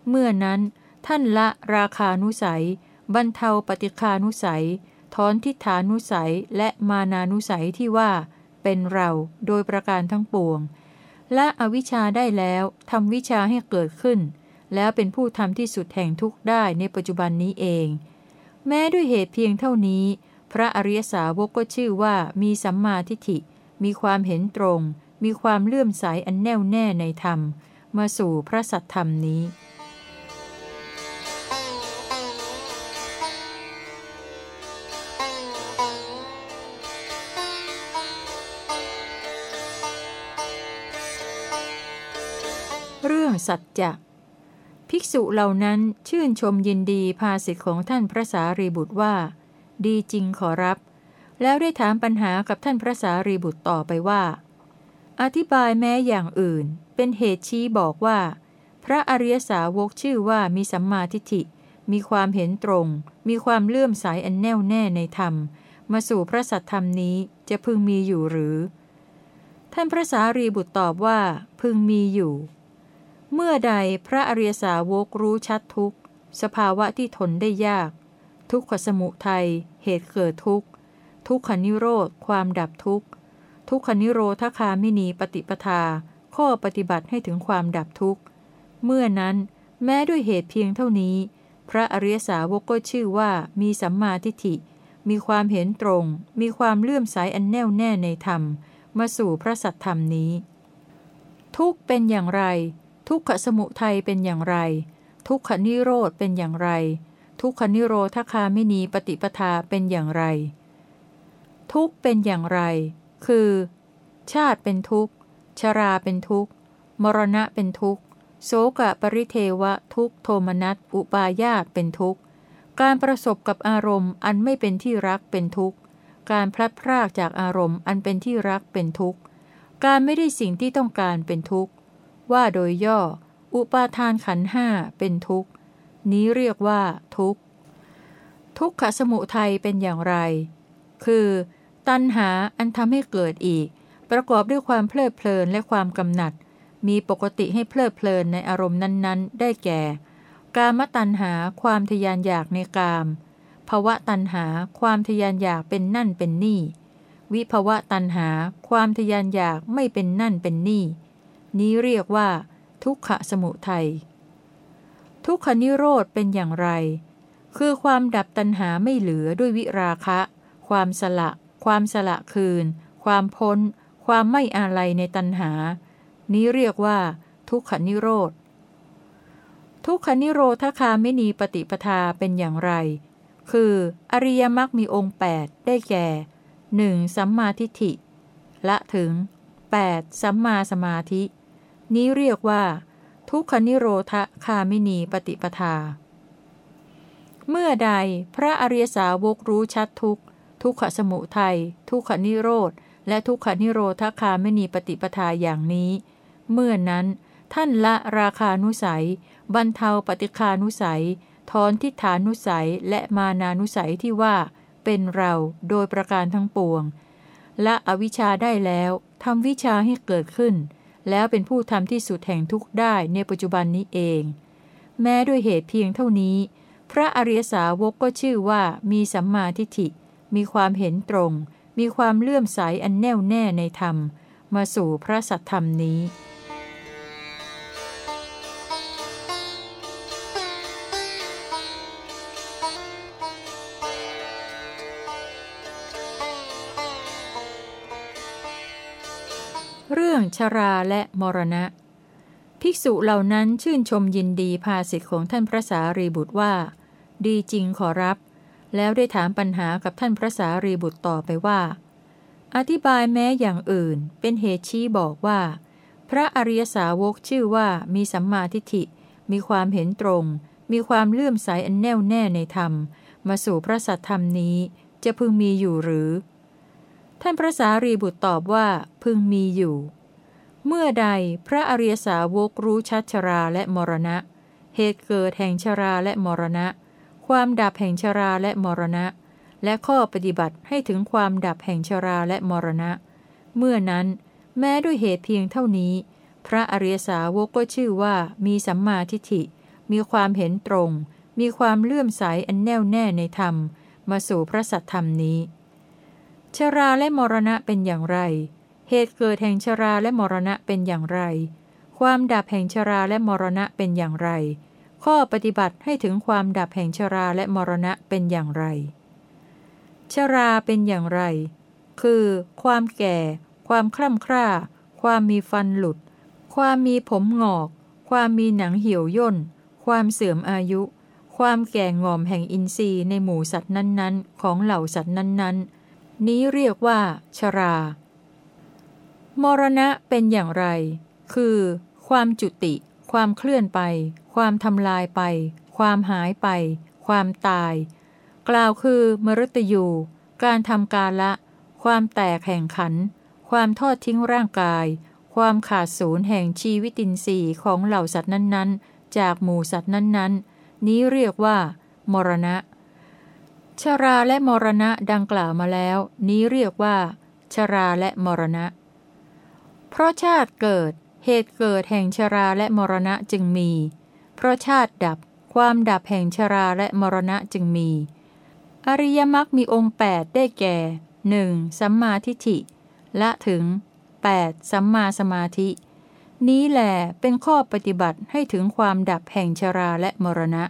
เมื่อนั้นท่านละราคานุสัย บรรเทาปฏิคานุสัย ถอนทิฏฐานุสัยและมานานุสัยที่ว่า เป็นเราโดยประการทั้งปวง และอวิชชาได้แล้วทำวิชาให้เกิดขึ้น แล้วเป็นผู้ทำที่สุดแห่งทุกข์ได้ในปัจจุบันนี้เอง แม้ด้วยเหตุเพียงเท่านี้ พระอริยสาวกก็ชื่อว่ามีสัมมาทิฏฐิ มีความเห็นตรง มีความเลื่อมใสอันแน่วแน่ในธรรม มาสู่พระสัทธรรมนี้ สัจจะ ภิกษุเหล่านั้นชื่นชมยินดีภาสิทธิของท่านพระสารีบุตรว่า ดีจริงขอรับ แล้วได้ถามปัญหากับท่านพระสารีบุตรต่อไปว่า อธิบายแม้อย่างอื่น เป็นเหตุชี้บอกว่า พระอริยสาวกชื่อว่ามีสัมมาทิฏฐิ มีความเห็นตรง มีความเลื่อมใสอันแน่วแน่ในธรรม มาสู่พระสัทธรรมนี้จะพึงมีอยู่หรือ ท่านพระสารีบุตรตอบว่าพึงมีอยู่ เมื่อใดพระอริยสาวกรู้ชัดทุกขสภาวะที่ทนได้ยาก ทุกขสมุทัยเหตุเกิดทุกขทุกขนิโรธความดับทุกขทุกขนิโรธคามินีปฏิปทา ข้อปฏิบัติให้ถึงความดับทุกขเมื่อนั้นแม้ด้วยเหตุเพียงเท่านี้ พระอริยสาวกก็ชื่อว่ามีสัมมาทิฏฐิ มีความเห็นตรง มีความเลื่อมใสอันแน่วแน่ในธรรม มาสู่พระสัทธรรมนี้ ทุกเป็นอย่างไร ทุกขสมุทัยเป็นอย่างไร ทุกขนิโรธเป็นอย่างไร ทุกขนิโรธคาไมินีปฏิปทาเป็นอย่างไร ทุกเป็นอย่างไร คือ ชาติเป็นทุกข์ ชราเป็นทุกข์ มรณะเป็นทุกข์ โสกะปริเทวะทุกโทมนัสอุปาญาตเป็นทุกข์ การประสบกับอารมณ์อันไม่เป็นที่รักเป็นทุกข์ การพลัดพรากจากอารมณ์อันเป็นที่รักเป็นทุกข์ การไม่ได้สิ่งที่ต้องการเป็นทุกข์ ว่าโดยย่อ อุปาทานขันห้าเป็นทุกข์ นี้เรียกว่า ทุกข์ ทุกขสมุทัยเป็นอย่างไร คือ ตัณหาอันทำให้เกิดอีก ประกอบด้วยความเพลิดเพลินและความกำหนัด มีปกติให้เพลิดเพลินในอารมณ์นั้นๆ ได้แก่ กามตัณหาความทยานอยากในกามภวะตัณหาความทยานอยากเป็นนั่นเป็นนี่ วิภวะตัณหาความทยานอยากไม่เป็นนั่นเป็นนี่ นี้เรียกว่า ทุกขสมุทัย ทุกขนิโรธเป็นอย่างไร คือความดับตัณหาไม่เหลือด้วยวิราคะ ความสละ ความสละคืน ความพ้น ความไม่อาลัยในตัณหา นี้เรียกว่า ทุกขนิโรธ ทุกขนิโรธคาไม่นีปฏิปทาเป็นอย่างไร คืออริยมรรคมีองค์ 8 ได้แก่ 1. สัมมาทิฏฐิ ละถึง 8. สัมมาสมาธิ นี้เรียกว่า ทุกขนิโรธคามินีปฏิปทา เมื่อใดพระอริยสาวกรู้ชัดทุกทุกขสมุทัยทุกขนิโรธ และทุกขนิโรธคามินีปฏิปทาอย่างนี้ เมื่อนั้นท่านละราคานุสัย บรรเทาปฏิคานุสัยทอนทิฏฐานุสัยและมานานุสัยที่ว่า เป็นเราโดยประการทั้งปวง ละอวิชชาได้แล้วทำวิชาให้เกิดขึ้น แล้วเป็นผู้ทำที่สุดแห่งทุกข์ได้ในปัจจุบันนี้เอง แม้ด้วยเหตุเพียงเท่านี้ พระอริยสาวกก็ชื่อว่ามีสัมมาทิฏฐิ มีความเห็นตรง มีความเลื่อมใสอันแน่วแน่ในธรรม มาสู่พระสัทธรรมนี้ เรื่องชราและมรณะ ภิกษุเหล่านั้นชื่นชมยินดีภาสิทธิของท่านพระสารีบุตรว่า ดีจริงขอรับ แล้วได้ถามปัญหากับท่านพระสารีบุตรต่อไปว่า อธิบายแม้อย่างอื่น เป็นเหตุชี้บอกว่า พระอริยสาวกชื่อว่ามีสัมมาทิฏฐิ มีความเห็นตรง มีความเลื่อมใสอันแน่วแน่ในธรรม มาสู่พระสัทธรรมนี้จะพึงมีอยู่หรือ ท่านพระสารีบุตรตอบว่าพึงมีอยู่ เมื่อใดพระอริยสาวกรู้ชัดชราและมรณะ เหตุเกิดแห่งชราและมรณะ ความดับแห่งชราและมรณะ และข้อปฏิบัติให้ถึงความดับแห่งชราและมรณะ เมื่อนั้น แม้ด้วยเหตุเพียงเท่านี้ พระอริยสาวกก็ชื่อว่ามีสัมมาทิฏฐิ มีความเห็นตรง มีความเลื่อมใสอันแน่วแน่ในธรรม มาสู่พระสัทธรรมนี้ ชราและมรณะเป็นอย่างไร เหตุเกิดแห่งชราและมรณะเป็นอย่างไร ความดับแห่งชราและมรณะเป็นอย่างไร ข้อปฏิบัติให้ถึงความดับแห่งชราและมรณะเป็นอย่างไร ชราเป็นอย่างไร คือ ความแก่ ความคล่ำคร่า ความมีฟันหลุด ความมีผมหงอก ความมีหนังเหี่ยวย่น ความเสื่อมอายุ ความแก่งอมแห่งอินทรีย์ในหมู่สัตว์นั้นๆ ของเหล่าสัตว์นั้นๆ นี้เรียกว่า ชรา มรณะเป็นอย่างไร คือ ความจุติ ความเคลื่อนไป ความทำลายไป ความหายไป ความตาย กล่าวคือ มรตยู การทำกาละ ความแตกแห่งขัน ความทอดทิ้งร่างกาย ความขาดศูนย์แห่งชีวิตินทรีย์ของเหล่าสัตว์นั้น ๆ จากหมู่สัตว์นั้น ๆ นี้เรียกว่า มรณะ ชราและมรณะดังกล่าวมาแล้ว นี้เรียกว่า ชราและมรณะ เพราะชาติเกิด เหตุเกิดแห่งชราและมรณะจึงมี เพราะชาติดับ ความดับแห่งชราและมรณะจึงมี อริยมรรคมีองค์ 8 ได้แก่ 1. สัมมาทิฏฐิละถึง 8. สัมมาสมาธิ นี้แหลเป็นข้อปฏิบัติให้ถึงความดับแห่งชราและมรณะ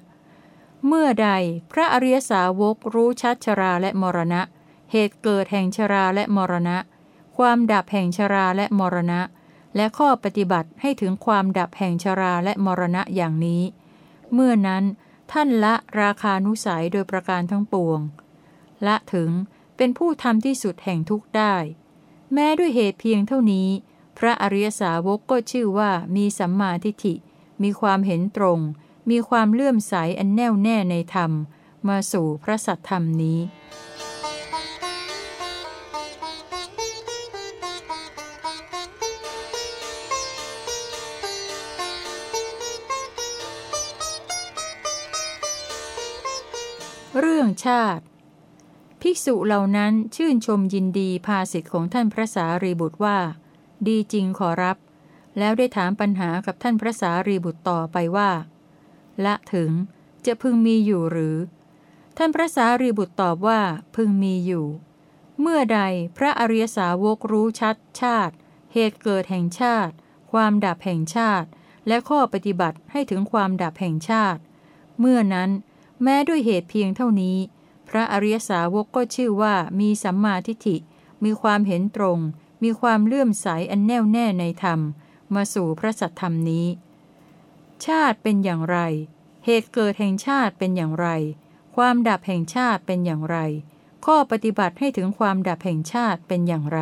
เมื่อใดพระอริยสาวกรู้ชัดชราและมรณะ เหตุเกิดแห่งชราและมรณะ ความดับแห่งชราและมรณะ และข้อปฏิบัติให้ถึงความดับแห่งชราและมรณะอย่างนี้ เมื่อนั้นท่านละราคานุสัยโดยประการทั้งปวง ละถึงเป็นผู้ทำที่สุดแห่งทุกข์ได้ แม้ด้วยเหตุเพียงเท่านี้ พระอริยสาวกก็ชื่อว่ามีสัมมาทิฏฐิ มีความเห็นตรง มีความเลื่อมใสอันแน่วแน่ในธรรม มาสู่พระสัทธรรมนี้ เรื่องชาติ ภิกษุเหล่านั้นชื่นชมยินดีภาสิทธิ์ของท่านพระสารีบุตรว่า ดีจริงขอรับ แล้วได้ถามปัญหากับท่านพระสารีบุตรต่อไปว่า ละถึง จะพึงมีอยู่หรือ ท่านพระสารีบุตรตอบว่าพึงมีอยู่ เมื่อใดพระอริยสาวกรู้ชัดชาติ เหตุเกิดแห่งชาติ ความดับแห่งชาติ และข้อปฏิบัติให้ถึงความดับแห่งชาติ เมื่อนั้นแม้ด้วยเหตุเพียงเท่านี้ พระอริยสาวกก็ชื่อว่ามีสัมมาทิฏฐิ มีความเห็นตรง มีความเลื่อมใสอันแน่วแน่ในธรรม มาสู่พระสัทธรรมนี้ ชาติเป็นอย่างไร เหตุเกิดแห่งชาติเป็นอย่างไร ความดับแห่งชาติเป็นอย่างไร ข้อปฏิบัติให้ถึงความดับแห่งชาติเป็นอย่างไร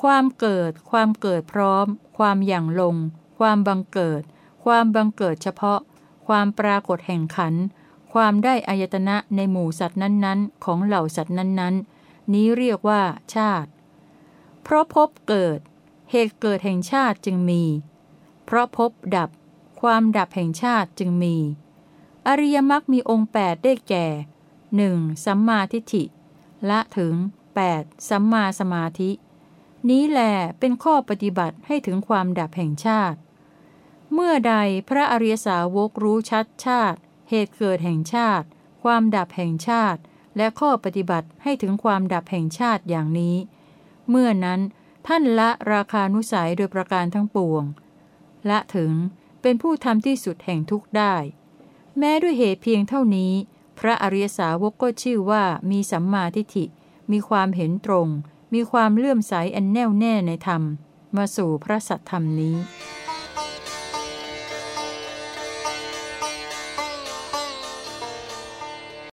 ความเกิด ความเกิดพร้อม ความอย่างลง ความบังเกิด ความบังเกิดเฉพาะ ความปรากฏแห่งขัน ความได้อายตนะในหมู่สัตว์นั้นๆ ของเหล่าสัตว์นั้นๆ นี้เรียกว่าชาติ เพราะพบเกิด เหตุเกิดแห่งชาติจึงมี เพราะพบดับ ความดับแห่งชาติจึงมี อริยมรรคมีองค์ 8 ได้แก่ 1. สัมมาทิฏฐิ ละถึง 8. สัมมาสมาธิ นี้แหลเป็นข้อปฏิบัติให้ถึงความดับแห่งชาติ เมื่อใดพระอริยสาวกรู้ชัดชาติ เหตุเกิดแห่งชาติ ความดับแห่งชาติ และข้อปฏิบัติให้ถึงความดับแห่งชาติอย่างนี้ เมื่อนั้นท่านละราคานุสัยโดยประการทั้งปวง ละถึง เป็นผู้ทำที่สุดแห่งทุกข์ได้ แม้ด้วยเหตุเพียงเท่านี้ พระอริยสาวกก็ชื่อว่ามีสัมมาทิฏฐิ มีความเห็นตรง มีความเลื่อมใสอันแน่วแน่ในธรรม มาสู่พระสัทธรรมนี้